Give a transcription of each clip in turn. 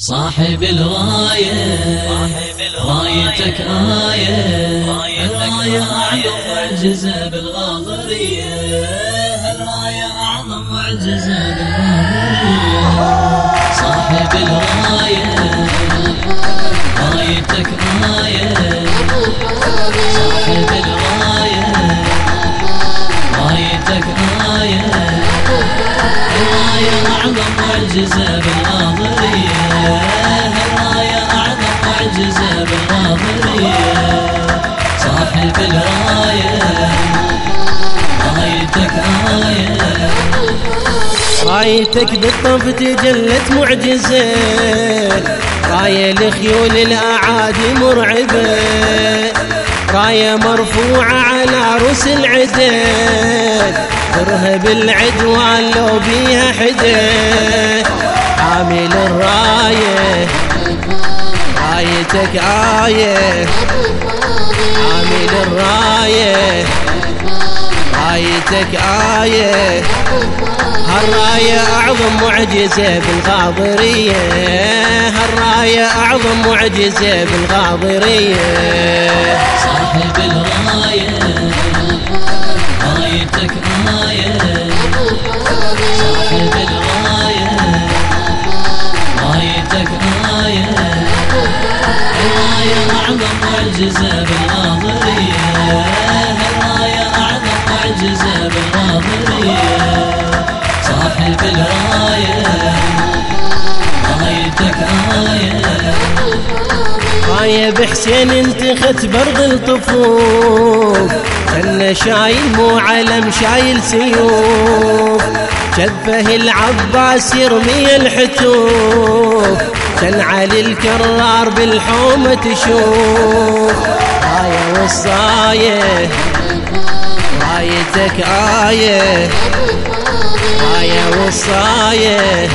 صاحب الراية رايتك آية الراية أعظم معجزة بالغاضرية الراية أعظم معجزة بالغاضرية صاحب الراية رايتك آية معجزة بالغاضرية صاحب الراية رايتك آية رايتك بالطف تجلت معجزة راية لخيول الأعادي مرعبة. راية مرفوعة على رؤوس العدل ترهب العدوان لو بيها حدا. عامل الراية رايتك آية عامل الراية. رايتك آية هالراية أعظم معجزة بالغاضرية هالراية أعظم معجزة بالغاضرية صاحب الراية. رايتك آية معجزة بالغاضرية صاحب الراية رايتك آية راية. بحسين انتخت برغ الطفوف كان شايل مو علم شايل سيوف. شبه العباس يرمي الحتوف كان علي الكرار بالحومة تشوف. راية وصاية رايتك آية راية وصاية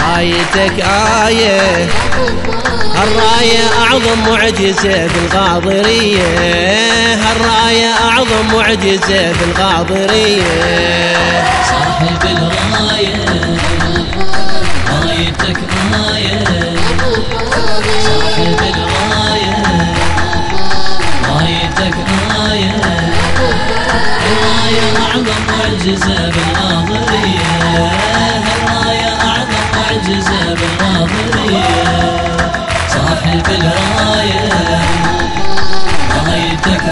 رايتك آية الراية أعظم معجزة بالغاضرية الراية أعظم معجزة بالغاضرية صاحب الراية رايتك آية أعظم معجزة بالغاضرية. الراية أعظم معجزة بالغاضرية. صاحب الراية رأيتك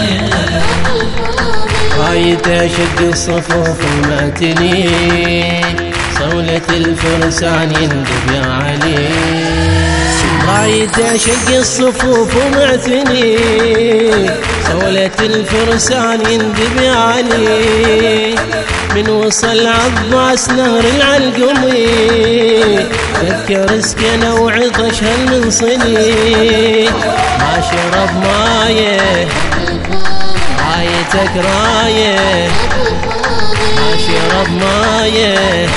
آية رايته شق الصفوف المعتني صولة الفرسان يندب يا علي. رايته شق الصفوف ومعتني صولة الفرسان يندب علي من وصل عباس نهر العلقمي فكر سكنه وعطش هالمنصني ما شرب مايه رايتك راية ما شرب مايه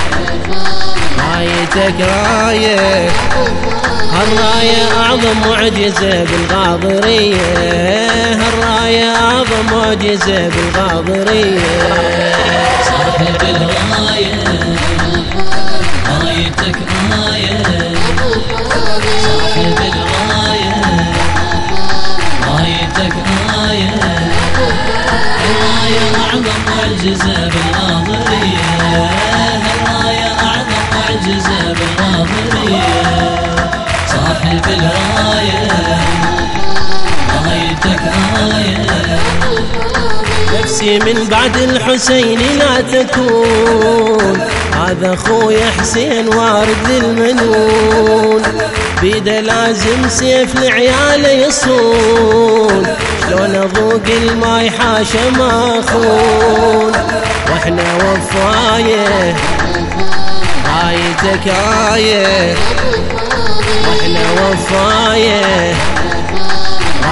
رايتك راية الراية أعظم معجزة بالغاضرية الراية أعظم معجزة بالغاضرية صاحب الراية رايتك آية صاحب الراية رايتك آية الراية أعظم معجزة بالغاضرية صاحب الراية رأيتك آية. نفسي من بعد الحسين لا تكون. هذا اخويا حسين وارد للمنون بيده لازم سيف لعياله يصون. شلون أذوق الماي حاشا ما أخون. وإحنا وفاية. رأيتك آية. وإحنا وفاية.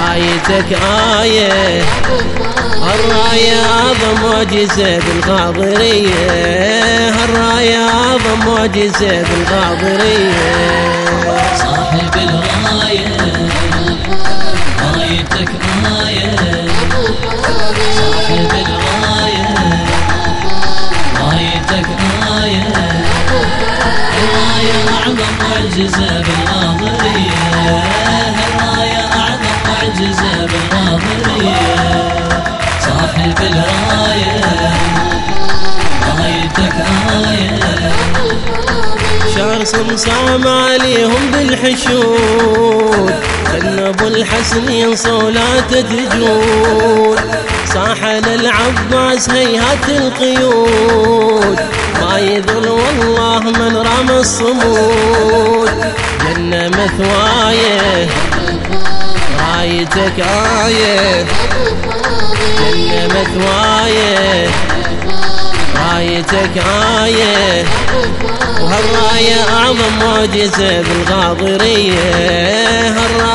رايتك آية. الراية أعظم معجزة بالغاضرية الراية أعظم معجزة بالغاضرية صاحب الراية. رايتك آية. صاحب الراية. رايتك آية. الراية أعظم معجزة الراية رايتك آية شهر صمصام عليهم بالحشود خلنا أبو الحسن لا تجود صاح للعباس هيهات القيود. ما يذل والله من رمى الصمود. جنة مثوايه. رايتك آية جنة مثوايه رايتك آية وهالراية أعظم معجزة بالغاضرية. هالراية